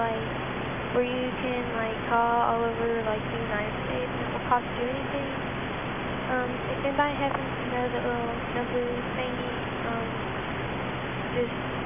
Like, where you can like call all over like the United States and it will cost you anything. Um, if anybody happens to know the little number thingy, um, just